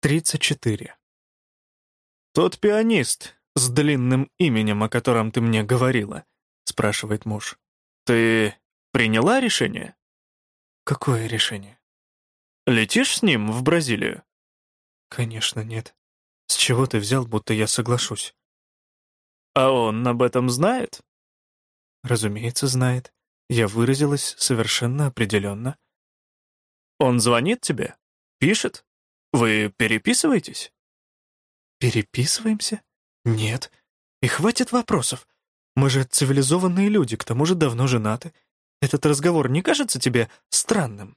34. «Тот пианист с длинным именем, о котором ты мне говорила», — спрашивает муж. «Ты приняла решение?» «Какое решение?» «Летишь с ним в Бразилию?» «Конечно нет. С чего ты взял, будто я соглашусь?» «А он об этом знает?» «Разумеется, знает. Я выразилась совершенно определенно». «Он звонит тебе? Пишет?» Вы переписываетесь? Переписываемся? Нет. И хватит вопросов. Мы же цивилизованные люди, к тому же давно женаты. Этот разговор не кажется тебе странным?